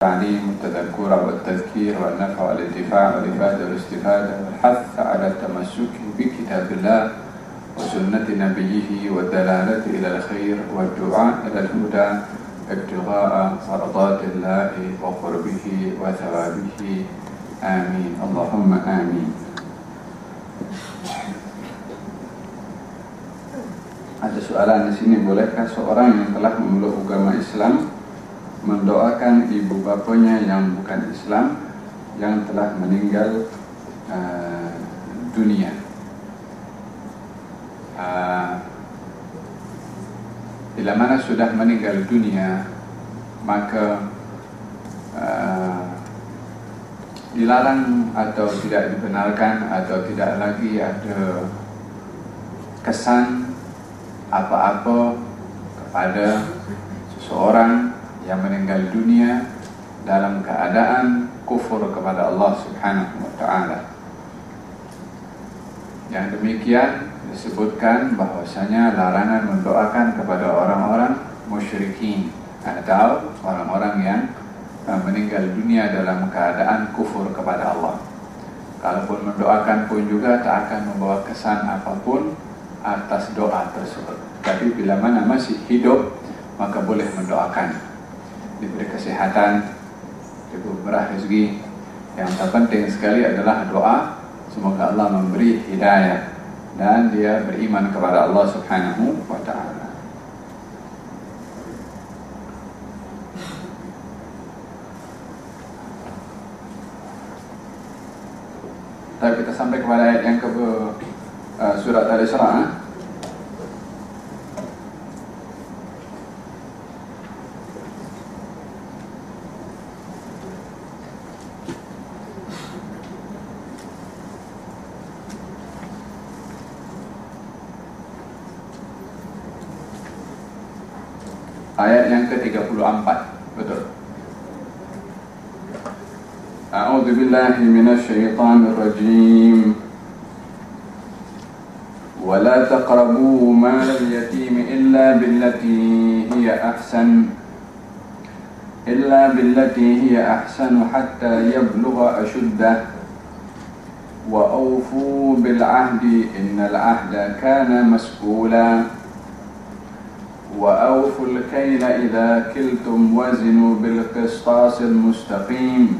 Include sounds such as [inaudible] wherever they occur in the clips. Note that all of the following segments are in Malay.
التعليم والتذكر والتذكير والنفع والانتفاع والإفادة والاستفادة والحث على التمسك بكتاب الله وسنة نبيه والدلالة إلى الخير والدعاء إلى الهدى ابتغاء مرضات الله وقربه وثوابه. آمين. اللهم آمين. Ada soalan di sini, bolehkah seorang yang telah memeluk agama Islam mendoakan ibu bapanya yang bukan Islam yang telah meninggal uh, dunia. Uh, bila mana sudah meninggal dunia, maka uh, dilarang atau tidak dibenarkan atau tidak lagi ada kesan apa-apa kepada seseorang yang meninggal dunia dalam keadaan kufur kepada Allah Subhanahu wa taala. Yang demikian disebutkan bahwasanya larangan mendoakan kepada orang-orang musyrikin atau orang-orang yang meninggal dunia dalam keadaan kufur kepada Allah. Kalaupun mendoakan pun juga tak akan membawa kesan apapun atas doa tersebut. Tapi bila mana masih hidup, maka boleh mendoakan. Diberi kesehatan, diberi rezeki. Yang terpenting sekali adalah doa. Semoga Allah memberi hidayah dan dia beriman kepada Allah Subhanahu wa taala. Tapi kita sampai kepada ayat yang ke uh, surat Al-Isra A'udzu billahi minasyaitonir rajim ولا تقربوا مال اليتيم إلا بالتي هي أحسن إلا بالتي هي أحسن حتى يبلغ أشده. وأوفوا بالعهد إن العهد كان مسؤولا. وأوفوا الكيل إذا كلتم وزنوا بالقسطاس المستقيم.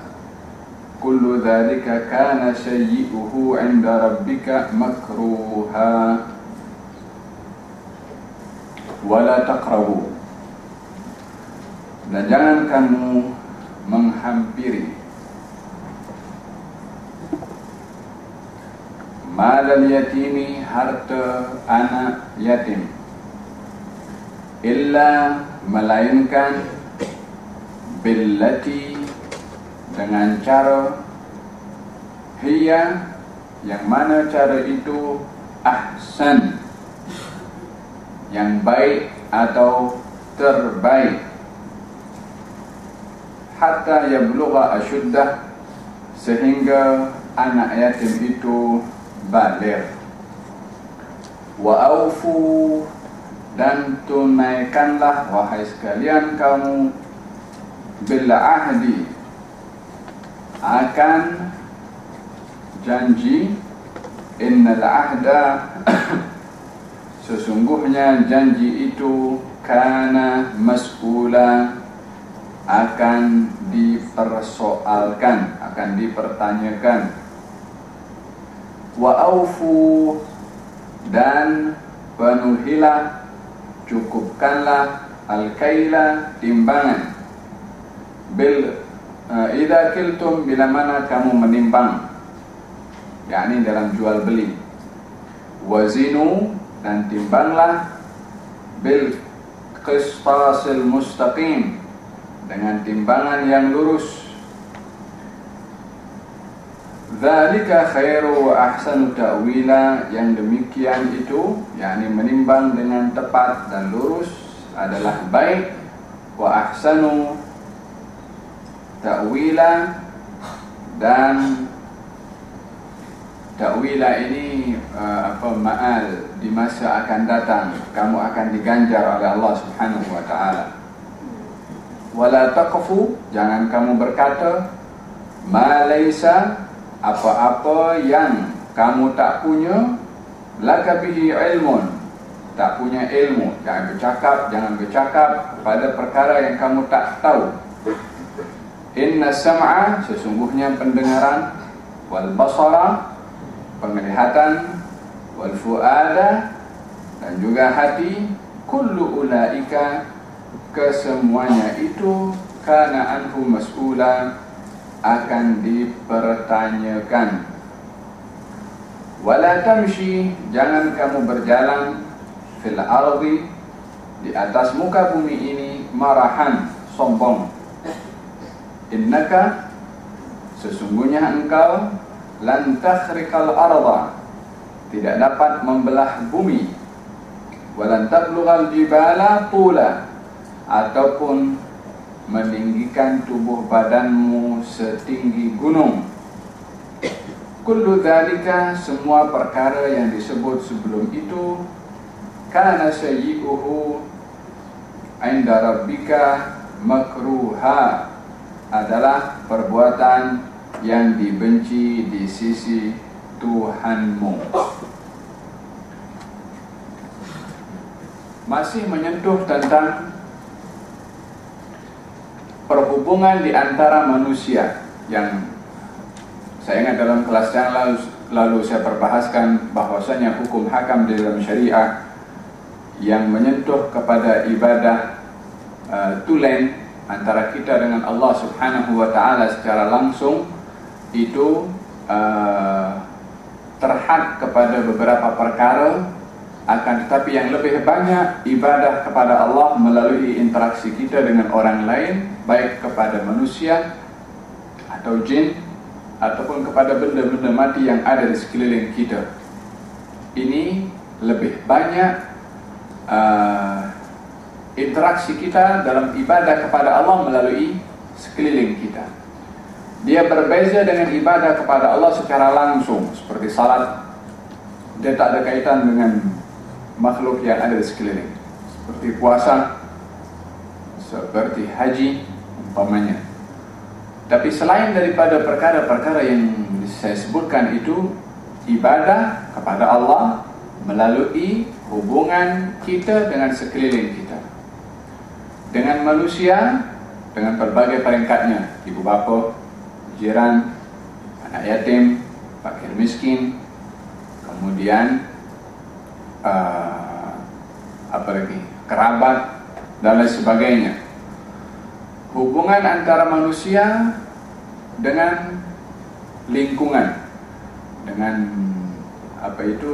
كل ذلك كان سيئه عند ربك مكروها. ولا تقربوا. Dan jangan kamu menghampiri. Malam yatimi harta anak yatim. Illa melainkan billati dengan cara hiya yang mana cara itu ahsan yang baik atau terbaik. Hatta yablugha ashuddah sehingga anak yatim itu baligh wa aufu dan tunaikanlah wahai sekalian kamu bil ahdi akan janji innal ahda [coughs] sesungguhnya janji itu kana mas'ula akan dipersoalkan, akan dipertanyakan. Wa aufu dan penuhilah, cukupkanlah al-kaila timbangan. Bil idza kiltum bila mana kamu menimbang. yakni dalam jual beli. Wazinu dan timbanglah bil qistasil mustaqim dengan timbangan yang lurus Zalika khairu wa ahsanu ta'wila yang demikian itu yakni menimbang dengan tepat dan lurus adalah baik wa ahsanu ta'wila dan ta'wila ini uh, apa ma'al di masa akan datang. Kamu akan diganjar oleh Allah Subhanahu wa taala. Wala taqfu jangan kamu berkata ma laisa apa-apa yang kamu tak punya laka bihi ilmun. Tak punya ilmu. Jangan bercakap jangan bercakap pada perkara yang kamu tak tahu inna sam'a sesungguhnya pendengaran wal basara penglihatan wal fuada dan juga hati kullu ulaika kesemuanya itu kana anhu mas'ula akan dipertanyakan. Wala tamshi jangan kamu berjalan fil ardi di atas muka bumi ini marahan sombong innaka sesungguhnya engkau lan takhrikal arda tidak dapat membelah bumi walan tablughal jibala pula ataupun meninggikan tubuh badanmu setinggi gunung. Kullu dzalika semua perkara yang disebut sebelum itu kana sayyi'uhu 'inda rabbika makruha adalah perbuatan yang dibenci di sisi Tuhanmu. Masih menyentuh tentang perhubungan di antara manusia yang saya ingat dalam kelas yang lalu, lalu saya perbahaskan bahwasanya hukum hakam di dalam syariah yang menyentuh kepada ibadah uh, tulen antara kita dengan Allah Subhanahu wa taala secara langsung itu uh, terhad kepada beberapa perkara akan tetapi yang lebih banyak ibadah kepada Allah melalui interaksi kita dengan orang lain baik kepada manusia atau jin ataupun kepada benda-benda mati yang ada di sekeliling kita. Ini lebih banyak uh, interaksi kita dalam ibadah kepada Allah melalui sekeliling kita. Dia berbeza dengan ibadah kepada Allah secara langsung seperti salat. Dia tak ada kaitan dengan makhluk yang ada di sekeliling. Seperti puasa seperti haji umpamanya. Tapi selain daripada perkara-perkara yang saya sebutkan itu ibadah kepada Allah melalui hubungan kita dengan sekeliling kita dengan manusia dengan berbagai peringkatnya. Ibu bapa jiran anak yatim fakir miskin. Kemudian uh, apa lagi? Kerabat dan lain sebagainya. Hubungan antara manusia dengan lingkungan dengan apa itu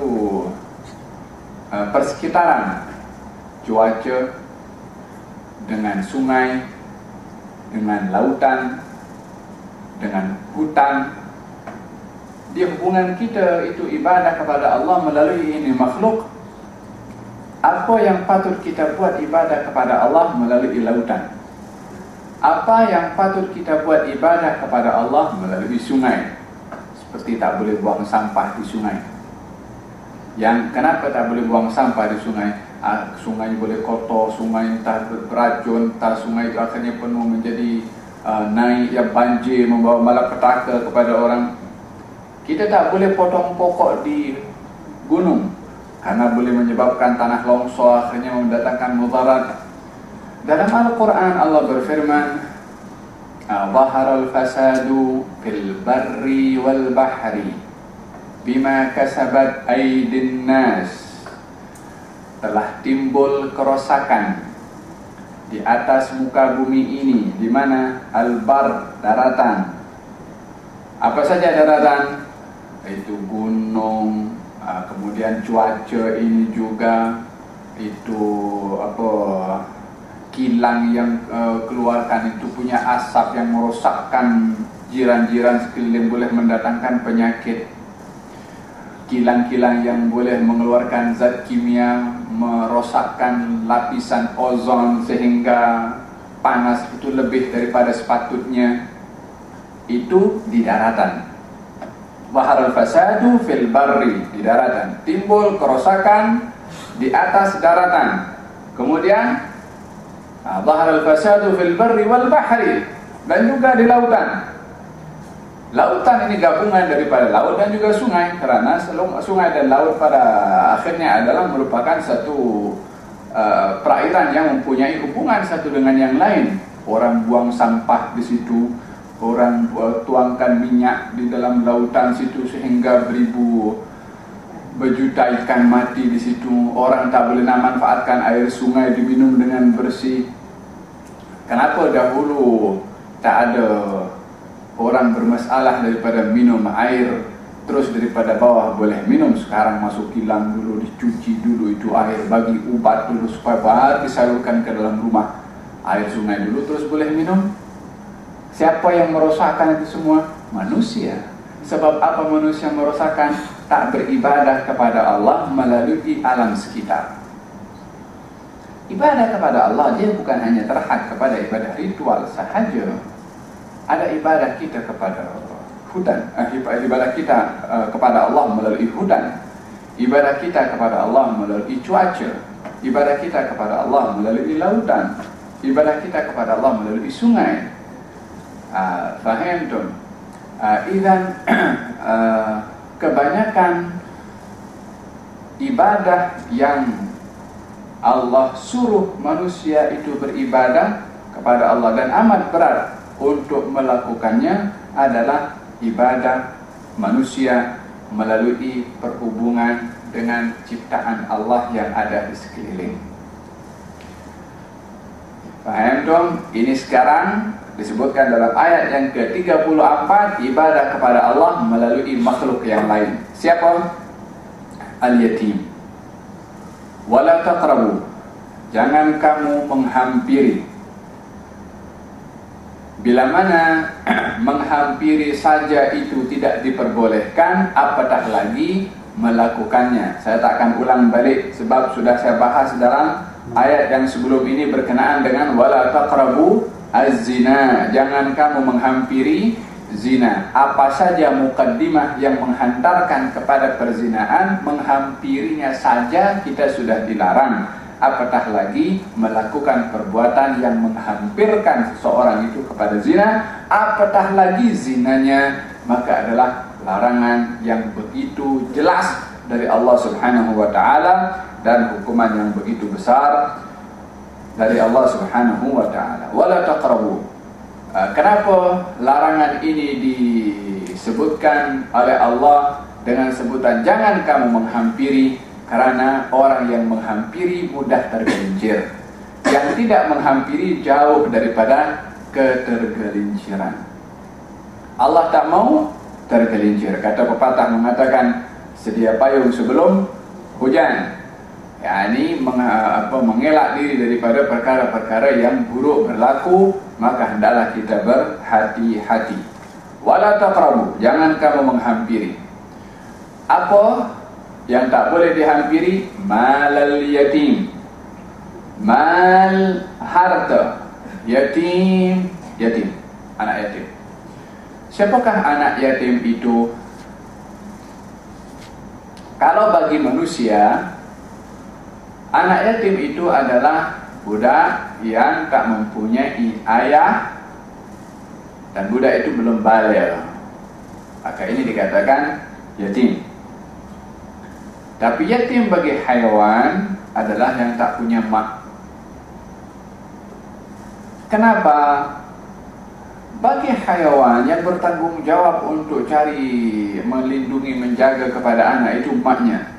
uh, persekitaran cuaca dengan sungai dengan lautan dengan hutan. Di hubungan kita itu ibadah kepada Allah melalui ini makhluk. Apa yang patut kita buat ibadah kepada Allah melalui lautan? Apa yang patut kita buat ibadah kepada Allah melalui sungai? Seperti tak boleh buang sampah di sungai. Yang kenapa tak boleh buang sampah di sungai ah, sungai boleh kotor sungai entah beracun entah sungai itu akhirnya penuh menjadi uh, naik yang banjir membawa malapetaka kepada orang kita tak boleh potong pokok di gunung karena boleh menyebabkan tanah longsor akhirnya mendatangkan mudarat. Dalam Al-Quran Allah berfirman, "Zahara al-fasadu fil barri wal bahri bima kasabat aydin nas." Telah timbul kerosakan di atas muka bumi ini di mana al-bar daratan. Apa saja daratan? Itu gunung, Ah, kemudian cuaca ini juga itu apa kilang yang uh, keluarkan itu punya asap yang merosakkan jiran-jiran sekeliling boleh mendatangkan penyakit kilang-kilang yang boleh mengeluarkan zat kimia merosakkan lapisan ozon sehingga panas itu lebih daripada sepatutnya. Itu di daratan. Al fasadu fil barri di daratan. Timbul kerosakan di atas daratan. Kemudian al fasadu fil barri wal bahri dan juga di lautan Lautan ini gabungan daripada laut dan juga sungai kerana sungai dan laut pada akhirnya adalah merupakan satu uh, perairan yang mempunyai hubungan satu dengan yang lain. Orang buang sampah di situ, orang uh, tuangkan minyak di dalam lautan situ sehingga beribu berjuta ikan mati di situ. Orang tak boleh nak manfaatkan air sungai diminum dengan bersih. Kenapa dahulu tak ada orang bermasalah daripada minum air terus daripada bawah boleh minum. Sekarang masuk kilang dulu dicuci dulu itu air bagi ubat dulu supaya baru disalurkan ke dalam rumah. Air sungai dulu terus boleh minum. Siapa yang merosakkan itu semua? Manusia. Sebab apa manusia merosakkan? Tak beribadah kepada Allah melalui alam sekitar. Ibadah kepada Allah dia bukan hanya terhad kepada ibadah ritual sahaja ada ibadah kita kepada hutan. Uh, ibadah kita uh, kepada Allah melalui hutan. Ibadah kita kepada Allah melalui cuaca. Ibadah kita kepada Allah melalui lautan. Ibadah kita kepada Allah melalui sungai. Uh, faham tu? Uh, [clears throat] kebanyakan ibadah yang Allah suruh manusia itu beribadah kepada Allah dan amat berat untuk melakukannya adalah ibadah manusia melalui perhubungan dengan ciptaan Allah yang ada di sekeliling. Faham dong? Ini sekarang disebutkan dalam ayat yang ke-34 ibadah kepada Allah melalui makhluk yang lain. Siapa? Al-yatim. Wala taqrabu. Jangan kamu menghampiri Bila mana [clears throat] menghampiri saja itu tidak diperbolehkan, apatah lagi melakukannya. Saya tak akan ulang balik sebab sudah saya bahas dalam ayat yang sebelum ini berkenaan dengan wala taqrabu az-zina. Jangan kamu menghampiri zina. Apa saja mukaddimah yang menghantarkan kepada perzinaan, menghampirinya saja kita sudah dilarang apatah lagi melakukan perbuatan yang menghampirkan seseorang itu kepada zina? Apatah lagi zinanya? Maka adalah larangan yang begitu jelas dari Allah Subhanahu wa taala dan hukuman yang begitu besar dari Allah Subhanahu wa taala. Wala taqrabu. Ah, kenapa larangan ini disebutkan oleh Allah dengan sebutan jangan kamu menghampiri karena orang yang menghampiri mudah tergelincir yang tidak menghampiri jauh daripada ketergelinciran. Allah tak mau tergelincir. Kata pepatah mengatakan sedia payung sebelum hujan. Ya ini meng, apa, mengelak diri daripada perkara-perkara yang buruk berlaku maka hendaklah kita berhati-hati. Wala taqrabu jangan kamu menghampiri. Apa yang tak boleh dihampiri malal yatim. Mal harta. Yatim yatim. Anak yatim. Siapakah anak yatim itu? Kalau bagi manusia anak yatim itu adalah budak yang tak mempunyai ayah dan budak itu belum balik. Maka ini dikatakan yatim tapi yatim bagi haiwan adalah yang tak punya mak. Kenapa? Bagi haiwan yang bertanggungjawab untuk cari, melindungi, menjaga kepada anak itu maknya.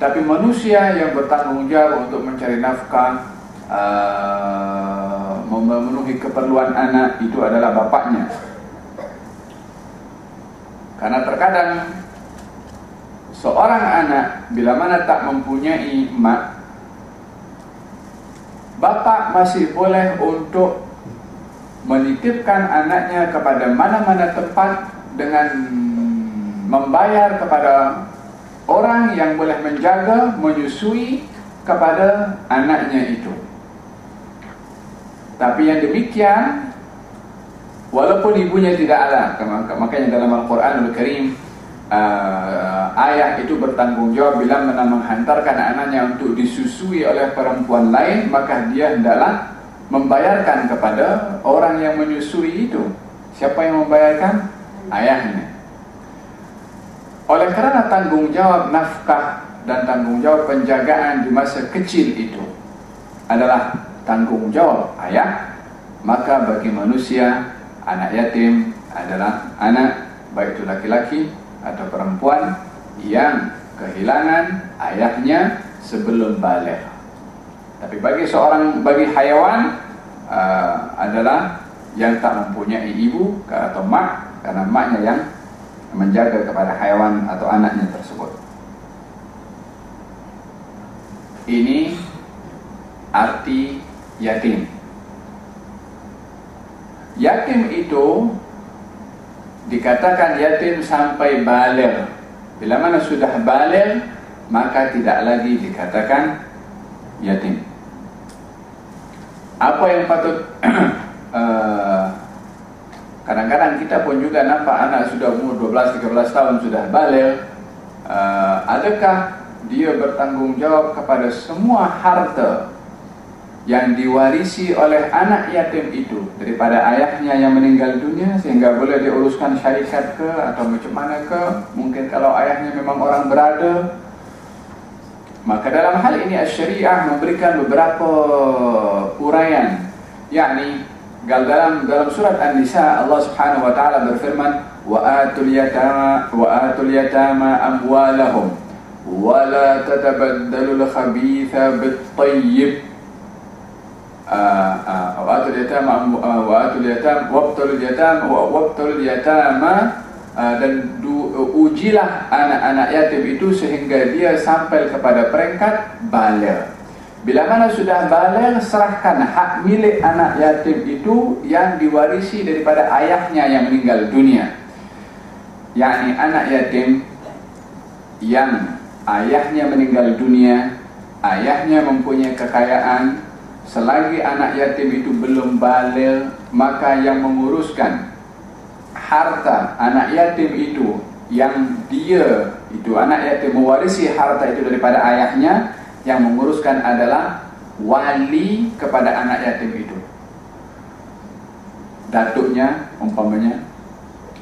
Tapi manusia yang bertanggungjawab untuk mencari nafkah, uh, memenuhi keperluan anak itu adalah bapaknya. Karena terkadang seorang anak bila mana tak mempunyai mak bapa masih boleh untuk menitipkan anaknya kepada mana-mana tempat dengan membayar kepada orang yang boleh menjaga, menyusui kepada anaknya itu. Tapi yang demikian, walaupun ibunya tidak ada, makanya dalam Al-Quran Al-Karim, uh, ayah itu bertanggungjawab bila mana menghantarkan anaknya untuk disusui oleh perempuan lain, maka dia hendaklah membayarkan kepada orang yang menyusui itu. Siapa yang membayarkan? Ayahnya. Oleh kerana tanggungjawab nafkah dan tanggungjawab penjagaan di masa kecil itu adalah tanggungjawab ayah, maka bagi manusia anak yatim adalah anak baik itu laki-laki atau perempuan yang kehilangan ayahnya sebelum balik. Tapi bagi seorang bagi hayawan uh, adalah yang tak mempunyai ibu atau mak karena maknya yang menjaga kepada haiwan atau anaknya tersebut. Ini arti yatim. Yatim itu dikatakan yatim sampai balik. Bila mana sudah balik, maka tidak lagi dikatakan yatim. Apa yang patut uh, [clears throat] Kadang-kadang kita pun juga nampak anak sudah umur 12-13 tahun sudah balik uh, Adakah dia bertanggungjawab kepada semua harta yang diwarisi oleh anak yatim itu daripada ayahnya yang meninggal dunia sehingga boleh diuruskan syarikat ke atau macam mana ke. Mungkin kalau ayahnya memang orang berada maka dalam hal ini syariah memberikan beberapa uraian. Yakni dalam dalam surat An-Nisa Allah Subhanahu wa taala berfirman wa atul yatama wa atul yatama amwalahum wa la tatabaddalu al-khabitha bit-tayyib wa atul yatama wa atul yatama wabtul yatama wa wabtul yatama dan ujilah anak-anak yatim itu sehingga dia sampai kepada peringkat baligh Bila mana sudah balik, serahkan hak milik anak yatim itu yang diwarisi daripada ayahnya yang meninggal dunia. Yakni anak yatim yang ayahnya meninggal dunia, ayahnya mempunyai kekayaan, selagi anak yatim itu belum balik, maka yang menguruskan harta anak yatim itu yang dia itu anak yatim mewarisi harta itu daripada ayahnya yang menguruskan adalah wali kepada anak yatim itu. Datuknya umpamanya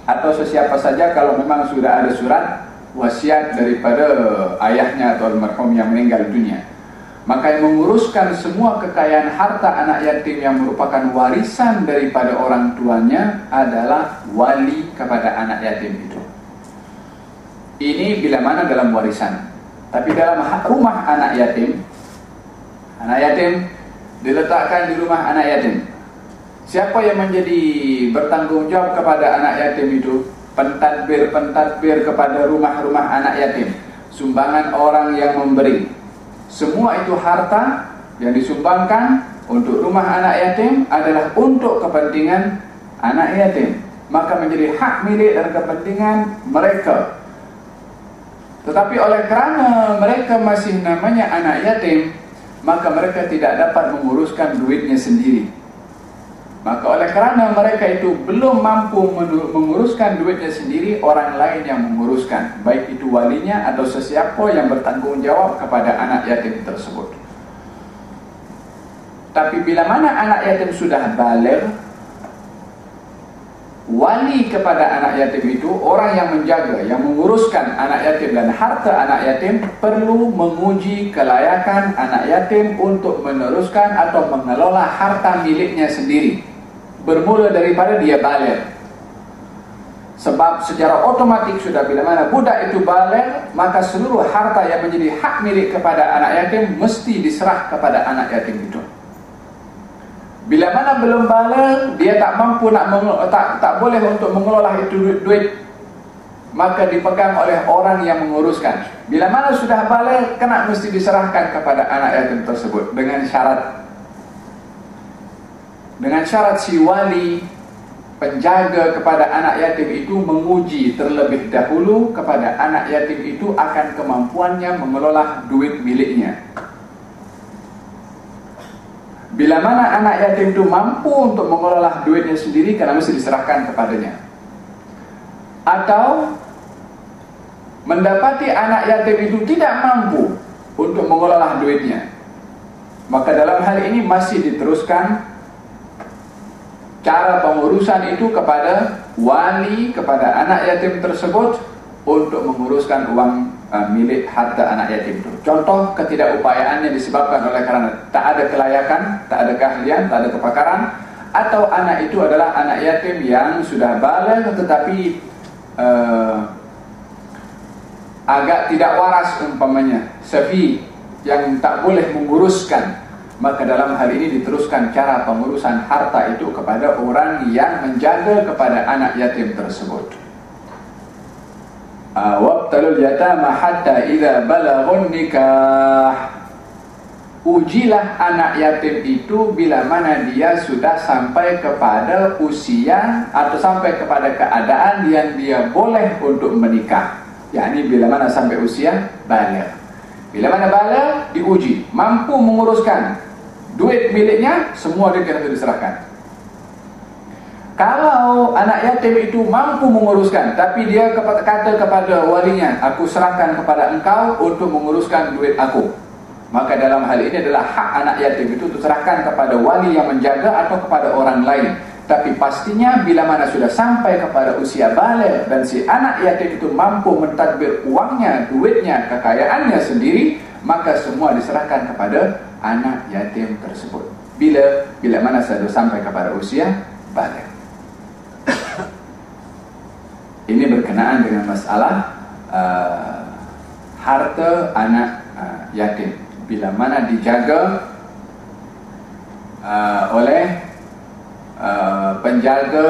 atau sesiapa saja kalau memang sudah ada surat wasiat daripada ayahnya atau almarhum yang meninggal dunia maka yang menguruskan semua kekayaan harta anak yatim yang merupakan warisan daripada orang tuanya adalah wali kepada anak yatim itu. Ini bila mana dalam warisan. Tapi dalam rumah anak yatim Anak yatim Diletakkan di rumah anak yatim. Siapa yang menjadi bertanggungjawab kepada anak yatim itu? Pentadbir-pentadbir kepada rumah-rumah anak yatim. Sumbangan orang yang memberi Semua itu harta yang disumbangkan Untuk rumah anak yatim adalah untuk kepentingan anak yatim. Maka menjadi hak milik dan kepentingan mereka. Tetapi oleh kerana mereka masih namanya anak yatim Maka mereka tidak dapat menguruskan duitnya sendiri Maka oleh kerana mereka itu belum mampu menguruskan duitnya sendiri Orang lain yang menguruskan. Baik itu walinya atau sesiapa yang bertanggungjawab kepada anak yatim tersebut. Tapi bila mana anak yatim sudah balik wali kepada anak yatim itu orang yang menjaga, yang menguruskan anak yatim dan harta anak yatim perlu menguji kelayakan anak yatim untuk meneruskan atau mengelola harta miliknya sendiri. Bermula daripada dia balik. Sebab secara otomatik sudah bila mana budak itu balik maka seluruh harta yang menjadi hak milik kepada anak yatim mesti diserah kepada anak yatim itu bila mana belum balik, dia tak mampu nak tak tak boleh untuk mengelola itu duit, duit maka dipegang oleh orang yang menguruskan. Bila mana sudah balik, kena mesti diserahkan kepada anak yatim tersebut dengan syarat dengan syarat si wali penjaga kepada anak yatim itu menguji terlebih dahulu kepada anak yatim itu akan kemampuannya mengelola duit miliknya. Bila mana anak yatim itu mampu untuk mengelola duitnya sendiri karena mesti diserahkan kepadanya. Atau mendapati anak yatim itu tidak mampu untuk mengelola duitnya. Maka dalam hal ini masih diteruskan cara pengurusan itu kepada wali kepada anak yatim tersebut untuk menguruskan uang uh, milik harta anak yatim itu. Contoh ketidakupayaannya disebabkan oleh karena tak ada kelayakan, tak ada keahlian, tak ada kepakaran atau anak itu adalah anak yatim yang sudah balik tetapi uh, agak tidak waras umpamanya, sepi yang tak boleh menguruskan maka dalam hal ini diteruskan cara pengurusan harta itu kepada orang yang menjaga kepada anak yatim tersebut. Wabtalul yatama hatta idza balaghun nikah. Ujilah anak yatim itu bila mana dia sudah sampai kepada usia atau sampai kepada keadaan yang dia boleh untuk menikah. yakni bila mana sampai usia balik. Bila mana balik diuji, mampu menguruskan duit miliknya semua dia kena diserahkan kalau anak yatim itu mampu menguruskan tapi dia kata kepada walinya aku serahkan kepada engkau untuk menguruskan duit aku maka dalam hal ini adalah hak anak yatim itu diserahkan kepada wali yang menjaga atau kepada orang lain tapi pastinya bila mana sudah sampai kepada usia balik dan si anak yatim itu mampu mentadbir uangnya, duitnya, kekayaannya sendiri maka semua diserahkan kepada anak yatim tersebut. Bila bila mana saya sampai kepada usia balik. Ini berkenaan dengan masalah uh, harta anak uh, yatim. Bila mana dijaga uh, oleh uh, penjaga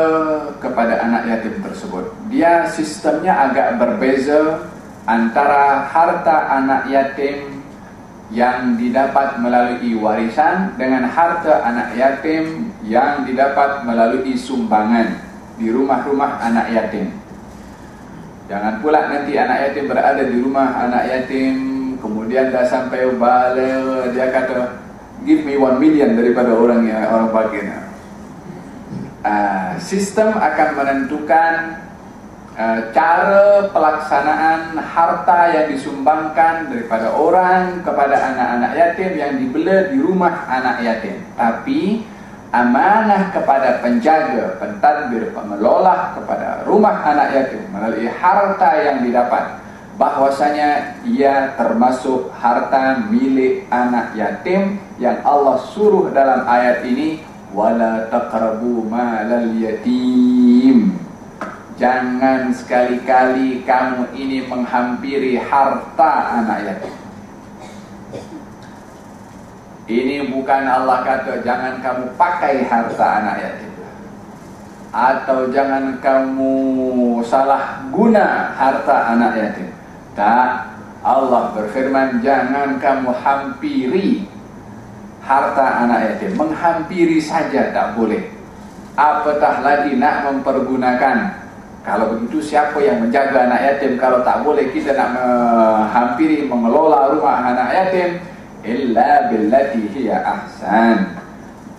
kepada anak yatim tersebut. Dia sistemnya agak berbeza antara harta anak yatim yang didapat melalui warisan dengan harta anak yatim yang didapat melalui sumbangan di rumah-rumah anak yatim. Jangan pula nanti anak yatim berada di rumah anak yatim kemudian dah sampai balik dia kata give me one million daripada orang yang orang bagian. Uh, sistem akan menentukan Eh, cara pelaksanaan harta yang disumbangkan daripada orang kepada anak-anak yatim yang dibela di rumah anak yatim. Tapi amanah kepada penjaga, pentadbir, pengelola kepada rumah anak yatim melalui harta yang didapat bahwasanya ia termasuk harta milik anak yatim yang Allah suruh dalam ayat ini wala taqrabu malal yatim Jangan sekali-kali kamu ini menghampiri harta anak yatim. Ini bukan Allah kata jangan kamu pakai harta anak yatim. Atau jangan kamu salah guna harta anak yatim. Tak. Allah berfirman jangan kamu hampiri harta anak yatim. Menghampiri saja tak boleh. Apatah lagi nak mempergunakan kalau begitu siapa yang menjaga anak yatim kalau tak boleh kita nak menghampiri mengelola rumah anak yatim illa billati hiya ahsan.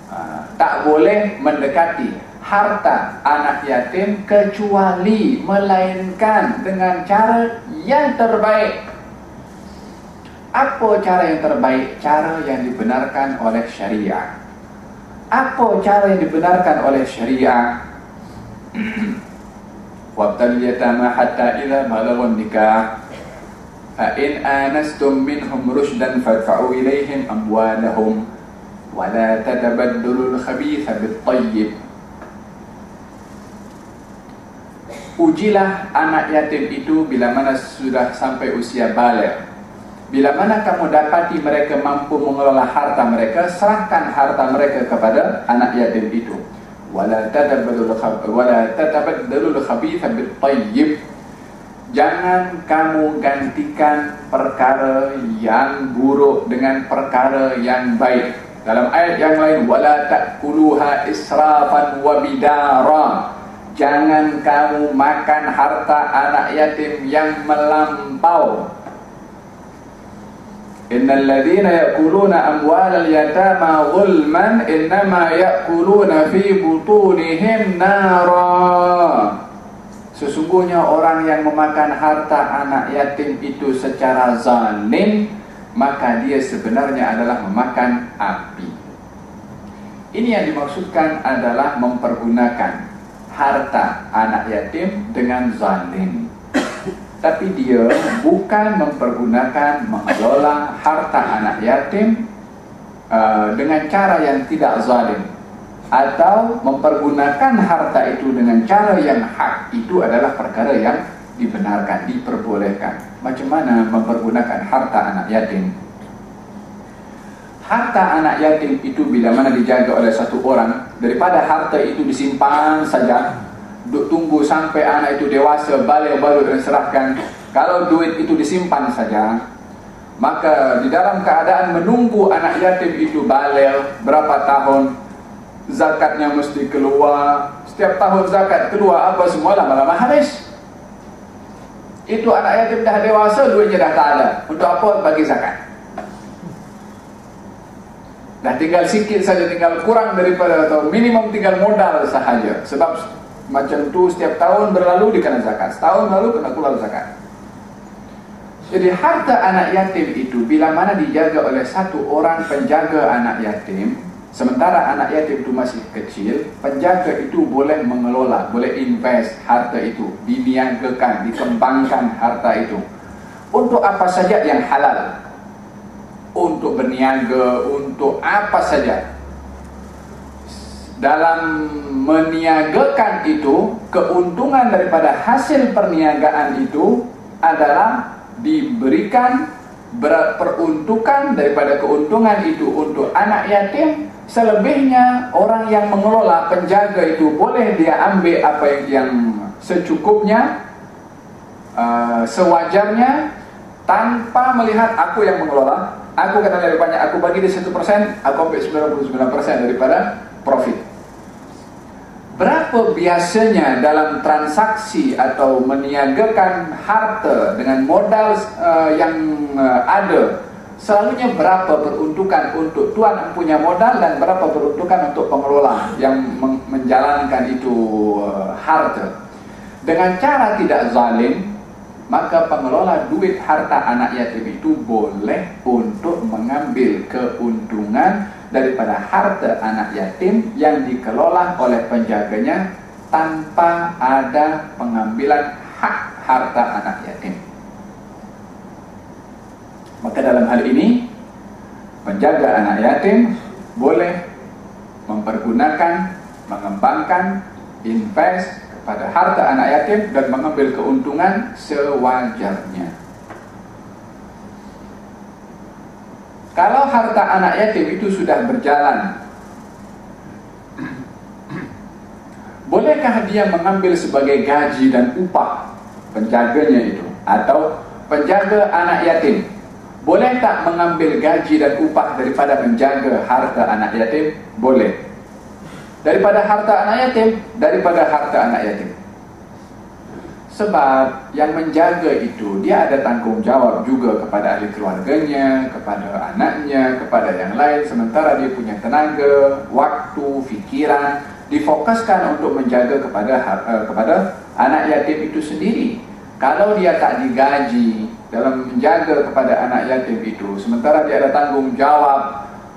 Ah, tak boleh mendekati harta anak yatim kecuali melainkan dengan cara yang terbaik. Apa cara yang terbaik? Cara yang dibenarkan oleh syariah. Apa cara yang dibenarkan oleh syariah? [clears throat] Wabtal yatama hatta ila balagun nikah. فإن آنستم منهم رشدا فادفعوا إليهم أموالهم ولا khabitha الخبيث بالطيب Ujilah anak yatim itu bila mana sudah sampai usia balik. Bila mana kamu dapati mereka mampu mengelola harta mereka, serahkan harta mereka kepada anak yatim itu. Wala tatabadul khabitha bittayyib jangan kamu gantikan perkara yang buruk dengan perkara yang baik. Dalam ayat yang lain wala ta'kuluha israfan wa bidara. Jangan kamu makan harta anak yatim yang melampau. Innal ladhina ya'kuluna amwalal yatama zulman innama ya'kuluna fi butunihim nara sesungguhnya orang yang memakan harta anak yatim itu secara zalim maka dia sebenarnya adalah memakan api. Ini yang dimaksudkan adalah mempergunakan harta anak yatim dengan zalim. Tapi dia bukan mempergunakan mengelola harta anak yatim uh, dengan cara yang tidak zalim atau mempergunakan harta itu dengan cara yang hak itu adalah perkara yang dibenarkan, diperbolehkan. Macam mana mempergunakan harta anak yatim? Harta anak yatim itu bila mana dijaga oleh satu orang, daripada harta itu disimpan saja, duk tunggu sampai anak itu dewasa, balik baru dan serahkan. Kalau duit itu disimpan saja, maka di dalam keadaan menunggu anak yatim itu balik berapa tahun, zakatnya mesti keluar. Setiap tahun zakat keluar apa semua lama-lama habis. Itu anak yatim dah dewasa duitnya dah tak ada. Untuk apa bagi zakat? Dah tinggal sikit saja tinggal kurang daripada atau minimum tinggal modal sahaja. Sebab macam tu setiap tahun berlalu dikena zakat. Setahun lalu kena keluar zakat. Jadi harta anak yatim itu bila mana dijaga oleh satu orang penjaga anak yatim Sementara anak yatim itu masih kecil, penjaga itu boleh mengelola, boleh invest harta itu, diniagakan, dikembangkan harta itu. Untuk apa saja yang halal. Untuk berniaga, untuk apa saja. Dalam meniagakan itu, keuntungan daripada hasil perniagaan itu adalah diberikan peruntukan daripada keuntungan itu untuk anak yatim Selebihnya orang yang mengelola penjaga itu boleh dia ambil apa yang, yang secukupnya uh, sewajarnya tanpa melihat aku yang mengelola. Aku kena lebih banyak aku bagi dia 1% aku ambil 99% daripada profit berapa biasanya dalam transaksi atau meniagakan harta dengan modal uh, yang uh, ada Selalunya berapa peruntukan untuk tuan punya modal dan berapa peruntukan untuk pengelola yang menjalankan itu uh, harta. Dengan cara tidak zalim, maka pengelola duit harta anak yatim itu boleh untuk mengambil keuntungan daripada harta anak yatim yang dikelola oleh penjaganya tanpa ada pengambilan hak harta anak yatim. Maka dalam hal ini Penjaga anak yatim Boleh Mempergunakan Mengembangkan Invest kepada harta anak yatim Dan mengambil keuntungan Sewajarnya Kalau harta anak yatim itu sudah berjalan Bolehkah dia mengambil sebagai gaji dan upah Penjaganya itu Atau penjaga anak yatim boleh tak mengambil gaji dan upah daripada menjaga harta anak yatim? Boleh. Daripada harta anak yatim? Daripada harta anak yatim. Sebab yang menjaga itu, dia ada tanggungjawab juga kepada ahli keluarganya, kepada anaknya, kepada yang lain. Sementara dia punya tenaga, waktu, fikiran, difokuskan untuk menjaga kepada uh, kepada anak yatim itu sendiri. Kalau dia tak digaji, dalam menjaga kepada anak yatim itu sementara dia ada tanggungjawab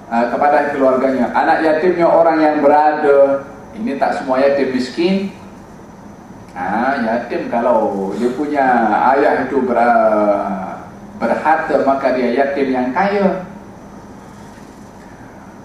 uh, kepada keluarganya anak yatimnya orang yang berada ini tak semua yatim miskin ha, yatim kalau dia punya ayah itu ber, berharta maka dia yatim yang kaya.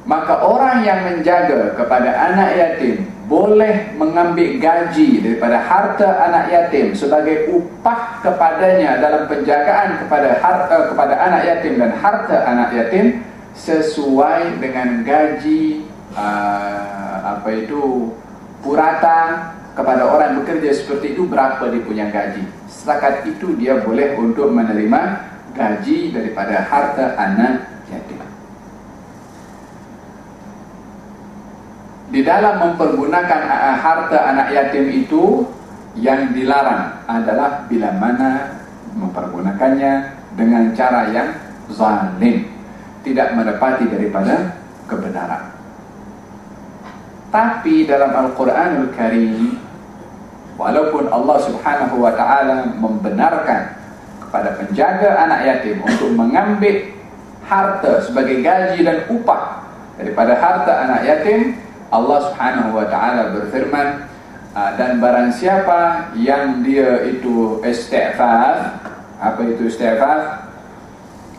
Maka orang yang menjaga kepada anak yatim boleh mengambil gaji daripada harta anak yatim sebagai upah kepadanya dalam penjagaan kepada harta kepada anak yatim dan harta anak yatim sesuai dengan gaji uh, apa itu purata kepada orang bekerja seperti itu berapa dia punya gaji? Setakat itu dia boleh untuk menerima gaji daripada harta anak yatim di dalam mempergunakan harta anak yatim itu yang dilarang adalah bila mana mempergunakannya dengan cara yang zalim tidak menepati daripada kebenaran. Tapi dalam Al-Quranul Karim walaupun Allah Subhanahu wa taala membenarkan kepada penjaga anak yatim untuk mengambil harta sebagai gaji dan upah daripada harta anak yatim Allah Subhanahu wa taala berfirman ah, dan barang siapa yang dia itu istighfar apa itu istighfar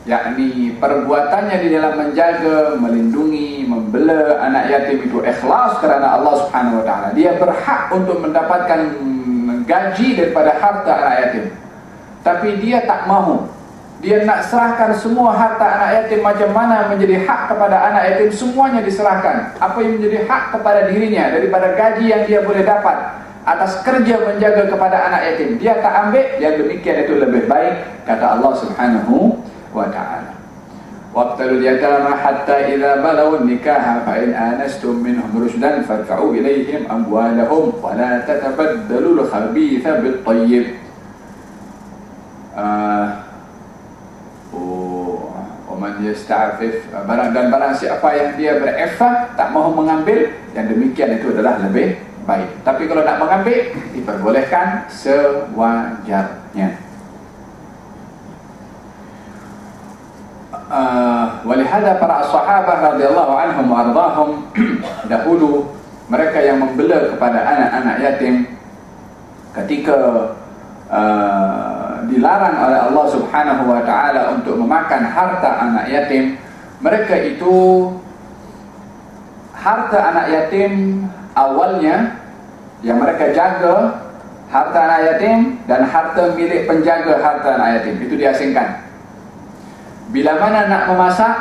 yakni perbuatannya di dalam menjaga melindungi membela anak yatim itu ikhlas kerana Allah Subhanahu wa taala. Dia berhak untuk mendapatkan gaji daripada harta anak yatim. Tapi dia tak mahu. Dia nak serahkan semua harta anak yatim macam mana menjadi hak kepada anak yatim semuanya diserahkan. Apa yang menjadi hak kepada dirinya daripada gaji yang dia boleh dapat atas kerja menjaga kepada anak yatim. Dia tak ambil yang demikian itu lebih baik kata Allah Subhanahu wa taala waqtalul yatama hatta idza balaw nikaha fa in anastum minhum rushdan fadfa'u ilayhim amwalahum wa la tatabaddalu al-khabitha bit-tayyib. Uh, man yasta'fif barang dan barang siapa yang dia berifah tak mahu mengambil yang demikian itu adalah lebih baik. Tapi kalau nak mengambil diperbolehkan sewajarnya uh, walihada para sahabat radhiyallahu anhum wa ardahum [clears throat] dahulu mereka yang membela kepada anak-anak yatim ketika uh, dilarang oleh Allah Subhanahu wa taala untuk memakan harta anak yatim, mereka itu harta anak yatim awalnya yang mereka jaga harta anak yatim dan harta milik penjaga harta anak yatim itu diasingkan. Bila mana nak memasak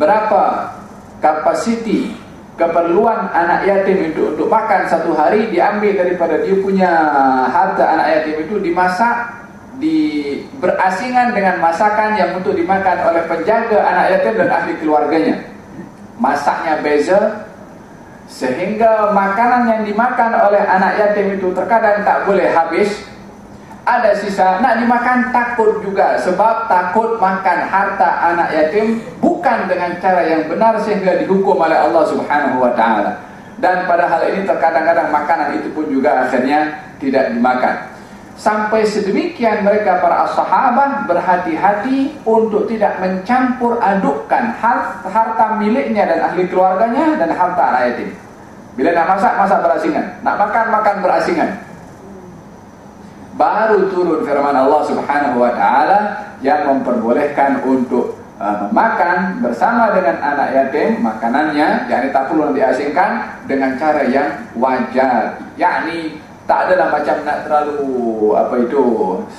berapa kapasiti keperluan anak yatim itu untuk makan satu hari diambil daripada dia punya harta anak yatim itu dimasak di berasingan dengan masakan yang untuk dimakan oleh penjaga anak yatim dan ahli keluarganya. Masaknya beza sehingga makanan yang dimakan oleh anak yatim itu terkadang tak boleh habis. Ada sisa nak dimakan takut juga sebab takut makan harta anak yatim bukan dengan cara yang benar sehingga dihukum oleh Allah Subhanahu wa taala. Dan pada hal ini terkadang-kadang makanan itu pun juga akhirnya tidak dimakan. Sampai sedemikian mereka para sahabat berhati-hati untuk tidak mencampur adukkan harta miliknya dan ahli keluarganya dan harta anak yatim. Bila nak masak, masak berasingan. Nak makan, makan berasingan. Baru turun firman Allah subhanahu wa ta'ala yang memperbolehkan untuk uh, makan bersama dengan anak yatim makanannya, yakni perlu diasingkan dengan cara yang wajar. Yakni tak adalah macam nak terlalu apa itu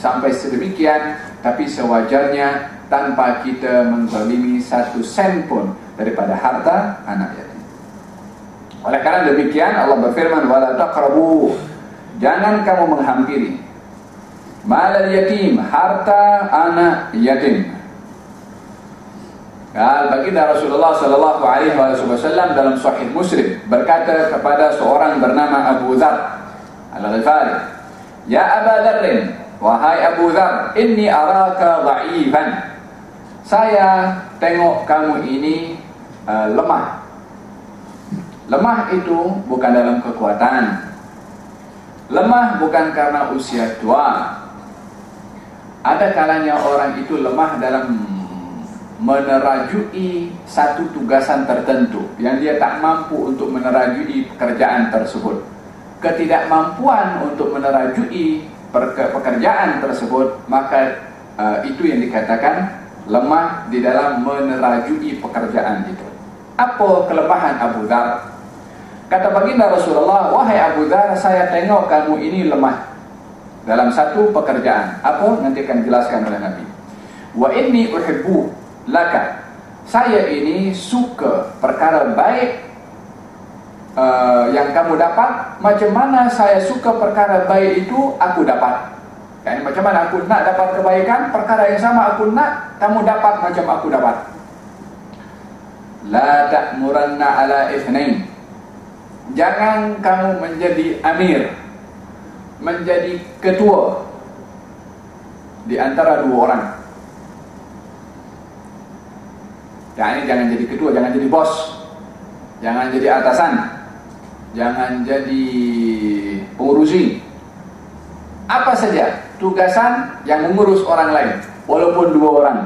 sampai sedemikian tapi sewajarnya tanpa kita menzalimi satu sen pun daripada harta anak yatim. Oleh kerana demikian Allah berfirman wala taqrabu jangan kamu menghampiri mal yatim harta anak yatim. Al baginda Rasulullah sallallahu alaihi wasallam dalam sahih Muslim berkata kepada seorang bernama Abu Dzar Al-Ghifari Ya Aba Dharrin Wahai Abu Dhar Inni araka dha'ifan Saya tengok kamu ini uh, lemah. Lemah itu bukan dalam kekuatan. Lemah bukan karena usia tua Ada kalanya orang itu lemah dalam menerajui satu tugasan tertentu yang dia tak mampu untuk menerajui pekerjaan tersebut. Ketidakmampuan untuk menerajui pekerjaan tersebut maka uh, itu yang dikatakan lemah di dalam menerajui pekerjaan itu. Apa kelemahan Abu Dhar? Kata baginda Rasulullah wahai Abu Dhar saya tengok kamu ini lemah dalam satu pekerjaan apa nanti akan jelaskan oleh Nabi. Wa inni uhibbu laka. Saya ini suka perkara baik uh, yang kamu dapat. Macam mana saya suka perkara baik itu aku dapat. Yani macam mana aku nak dapat kebaikan perkara yang sama aku nak kamu dapat macam aku dapat. La ta'muranna ala ithnain. Jangan kamu menjadi amir menjadi ketua di antara dua orang. Jangan, jangan jadi ketua, jangan jadi bos Jangan jadi atasan Jangan jadi pengurusi. Apa saja tugasan yang mengurus orang lain Walaupun dua orang.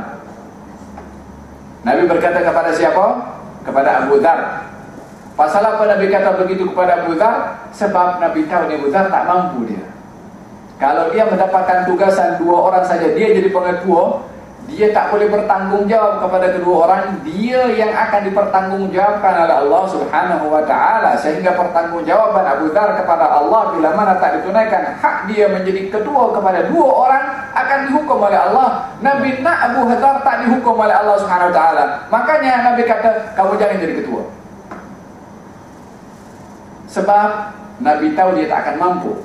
Nabi berkata kepada siapa? Kepada Abu Dhar. Pasal apa Nabi kata begitu kepada Abu Dhar? Sebab Nabi tahu Abu Dhar tak mampu dia Kalau dia mendapatkan tugasan dua orang saja Dia jadi pengetua dia tak boleh bertanggungjawab kepada kedua orang dia yang akan dipertanggungjawabkan oleh Allah Subhanahu wa taala. Sehingga pertanggungjawaban Abu Dhar kepada Allah bila mana tak ditunaikan hak dia menjadi ketua kepada dua orang akan dihukum oleh Allah. Nabi nak Abu Dhar tak dihukum oleh Allah Subhanahu wa taala. Makanya Nabi kata kamu jangan jadi ketua. Sebab Nabi tahu dia tak akan mampu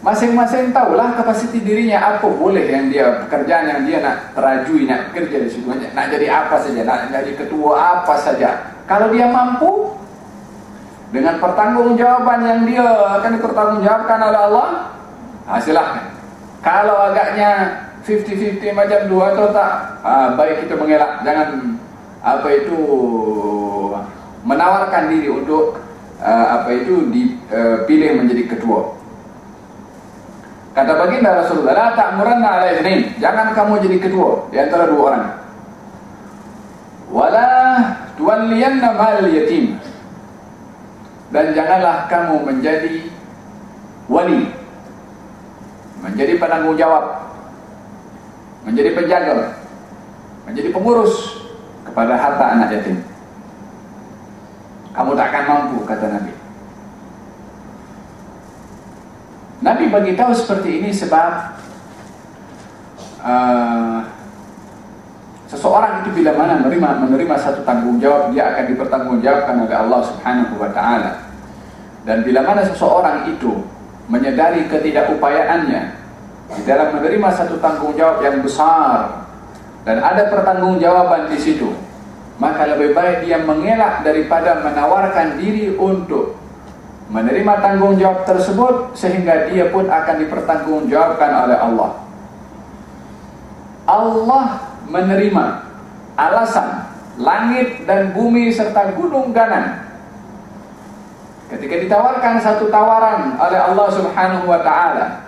Masing-masing tahulah kapasiti dirinya apa boleh yang dia pekerjaan yang dia nak terajui nak kerja di situ. Nak jadi apa saja nak jadi ketua apa saja. Kalau dia mampu dengan pertanggungjawaban yang dia akan dipertanggungjawabkan oleh Allah ha, silahkan. Kalau agaknya 50-50 macam dua atau tak ha, baik kita mengelak. Jangan apa itu menawarkan diri untuk uh, apa itu dipilih uh, menjadi ketua Kata baginda Rasulullah, la ta'muranna ala ithnin. Jangan kamu jadi ketua di antara dua orang. Wala tuwalliyanna mal yatim. Dan janganlah kamu menjadi wali. Menjadi penanggung jawab. Menjadi penjaga. Menjadi pengurus kepada harta anak yatim. Kamu tak akan mampu kata Nabi. Nabi bagi tahu seperti ini sebab uh, seseorang itu bila mana menerima menerima satu tanggungjawab dia akan dipertanggungjawabkan oleh Allah Subhanahu wa taala. Dan bila mana seseorang itu menyadari ketidakupayaannya di dalam menerima satu tanggungjawab yang besar dan ada pertanggungjawaban di situ, maka lebih baik dia mengelak daripada menawarkan diri untuk menerima tanggungjawab tersebut sehingga dia pun akan dipertanggungjawabkan oleh Allah. Allah menerima alasan langit dan bumi serta gunung ganan. Ketika ditawarkan satu tawaran oleh Allah Subhanahu wa taala,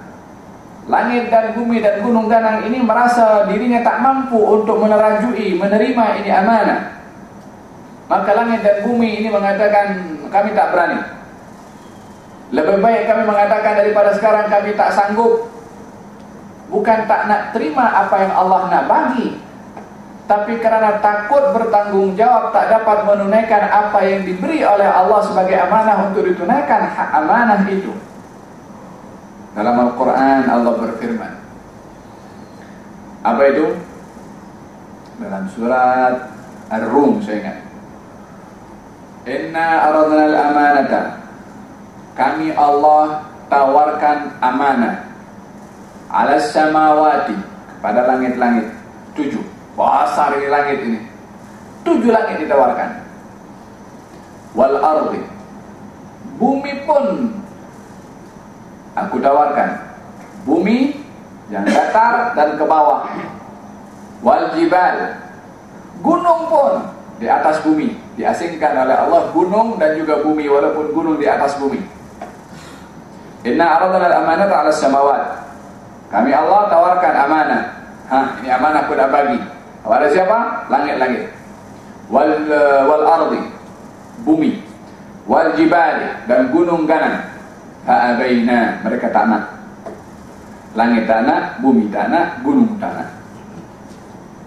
langit dan bumi dan gunung ganang ini merasa dirinya tak mampu untuk menerajui, menerima ini amanah. Maka langit dan bumi ini mengatakan kami tak berani. Lebih baik kami mengatakan daripada sekarang kami tak sanggup. Bukan tak nak terima apa yang Allah nak bagi. Tapi kerana takut bertanggungjawab Tak dapat menunaikan apa yang diberi oleh Allah sebagai amanah Untuk ditunaikan hak amanah itu. Dalam Al-Quran Allah berfirman. Apa itu? Dalam surat Ar-Rum saya ingat. Inna aradna al-amanata kami Allah tawarkan amanah. Ala samawati pada langit-langit. Tujuh. Besar ini langit ini. Tujuh langit ditawarkan. Wal ardi. Bumi pun aku tawarkan. Bumi yang datar dan ke bawah. Wal jibal. Gunung pun di atas bumi. Diasingkan oleh Allah gunung dan juga bumi walaupun gunung di atas bumi Inna aradna al-amanata 'ala samawat. Kami Allah tawarkan amanah. Ha, ini amanah aku dah bagi. Kepada siapa? Langit-langit. Wal wal ardi. Bumi. Wal jibali dan gunung ganan. Ha abaina. Mereka tak nak. Langit tak nak, bumi tak nak, gunung tak nak.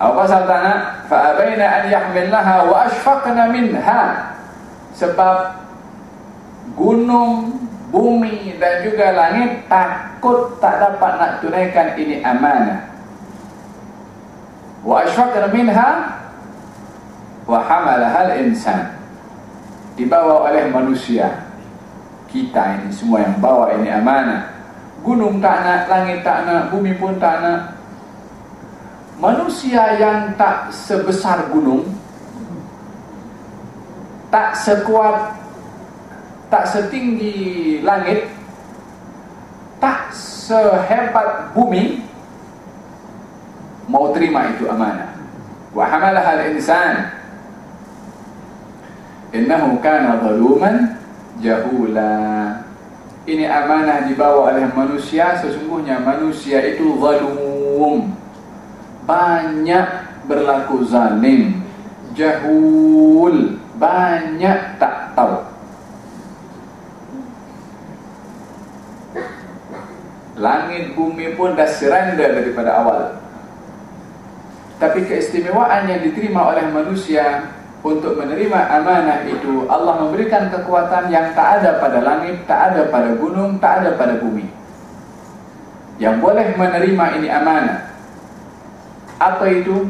Apa pasal tak nak? Fa abaina an yahmilaha wa ashfaqna minha. Sebab gunung bumi dan juga langit takut tak dapat nak tunaikan ini amanah. Wa asfaqna minha wa hamalaha al-insan. Dibawa oleh manusia. Kita ini semua yang bawa ini amanah. Gunung tak nak, langit tak nak, bumi pun tak nak. Manusia yang tak sebesar gunung tak sekuat tak setinggi langit tak sehebat bumi mau terima itu amanah. Wa hamalaha al-insan innahu kana zaluman jahula. Ini amanah dibawa oleh manusia sesungguhnya manusia itu zalum banyak berlaku zalim jahul. Banyak tak tahu langit bumi pun dah seranda daripada awal tapi keistimewaan yang diterima oleh manusia untuk menerima amanah itu Allah memberikan kekuatan yang tak ada pada langit, tak ada pada gunung, tak ada pada bumi. Yang boleh menerima ini amanah. Apa itu?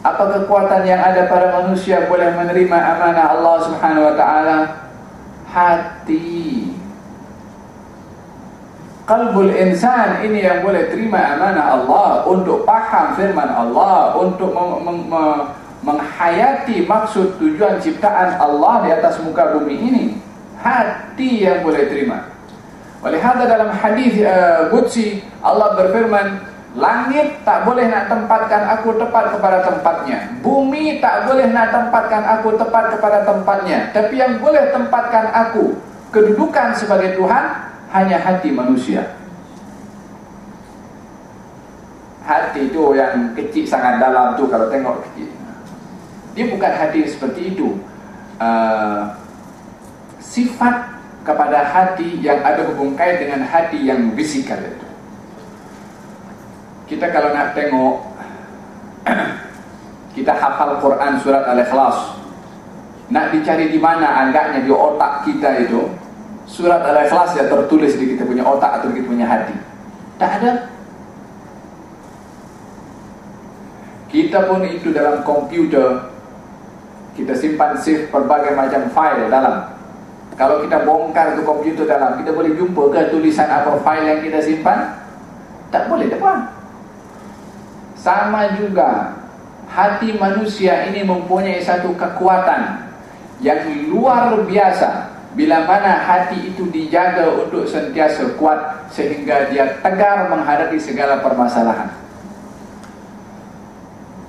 Apa kekuatan yang ada pada manusia boleh menerima amanah Allah Subhanahu wa taala? Hati. Qalbul insan ini yang boleh terima amanah Allah untuk paham firman Allah, untuk menghayati maksud tujuan ciptaan Allah di atas muka bumi ini hati yang boleh terima. Oleh hadis dalam hadis uh, Qudsi Allah berfirman langit tak boleh nak tempatkan aku tepat kepada tempatnya. Bumi tak boleh nak tempatkan aku tepat kepada tempatnya. Tapi yang boleh tempatkan aku kedudukan sebagai Tuhan hanya hati manusia. Hati itu yang kecil sangat dalam tu kalau tengok kecil. Dia bukan hadir seperti itu. Uh, sifat kepada hati yang ada hubung kait dengan hati yang fisikal itu kita kalau nak tengok [clears throat] kita hafal Quran surat Al-Ikhlas. Nak dicari di mana agaknya di otak kita itu surat Al-Ikhlas yang tertulis di kita punya otak atau kita punya hati. Tak ada. Kita pun itu dalam komputer kita simpan save berbagai macam file dalam. Kalau kita bongkar itu komputer dalam kita boleh jumpa ke tulisan apa file yang kita simpan? Tak boleh depan sama juga hati manusia ini mempunyai satu kekuatan yang luar biasa bila mana hati itu dijaga untuk sentiasa kuat sehingga dia tegar menghadapi segala permasalahan.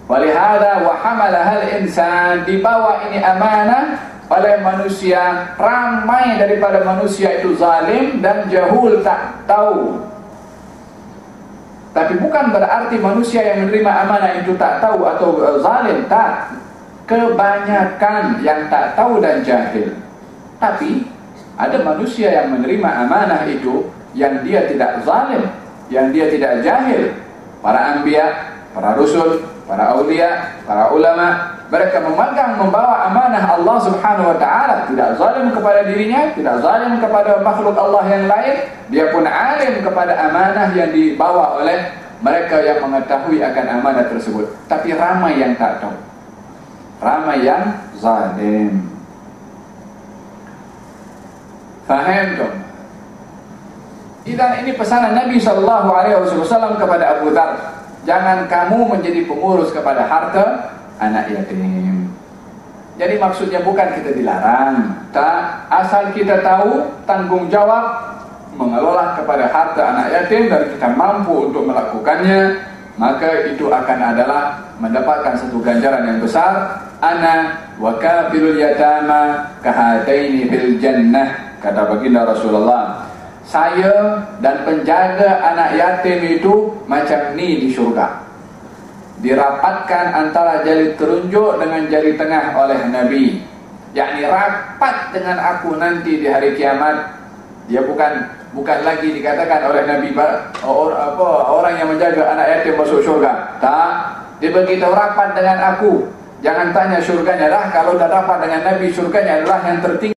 Walihada wa hamalahal insan dibawa ini amanah oleh manusia ramai daripada manusia itu zalim dan jahul tak tahu. Tapi bukan berarti manusia yang menerima amanah itu tak tahu atau uh, zalim tak. Kebanyakan yang tak tahu dan jahil tapi ada manusia yang menerima amanah itu yang dia tidak zalim yang dia tidak jahil. Para anbiya para rasul para awliya, para ulama mereka memegang membawa amanah Allah Subhanahu wa taala. Tidak zalim kepada dirinya tidak zalim kepada makhluk Allah yang lain. Dia pun alim kepada amanah yang dibawa oleh mereka yang mengetahui akan amanah tersebut. Tapi ramai yang tak tahu. Ramai yang zalim faham tu dan ini pesanan Nabi sallallahu alaihi wasallam kepada Abu Dzar Jangan kamu menjadi pengurus kepada harta anak yatim. Jadi maksudnya bukan kita dilarang. Tak asal kita tahu tanggungjawab mengelola kepada harta anak yatim dan kita mampu untuk melakukannya, maka itu akan adalah mendapatkan satu ganjaran yang besar. Ana wa kafirul yatama kahataini fil jannah kata baginda Rasulullah saya dan penjaga anak yatim itu macam ni di syurga. Dirapatkan antara jari terunjuk dengan jari tengah oleh Nabi. Yakni rapat dengan aku nanti di hari kiamat. Dia bukan bukan lagi dikatakan oleh Nabi or, apa orang yang menjaga anak yatim masuk syurga. Tak. Dia begitu rapat dengan aku. Jangan tanya syurganya lah. Kalau dah rapat dengan Nabi syurganya adalah yang tertinggi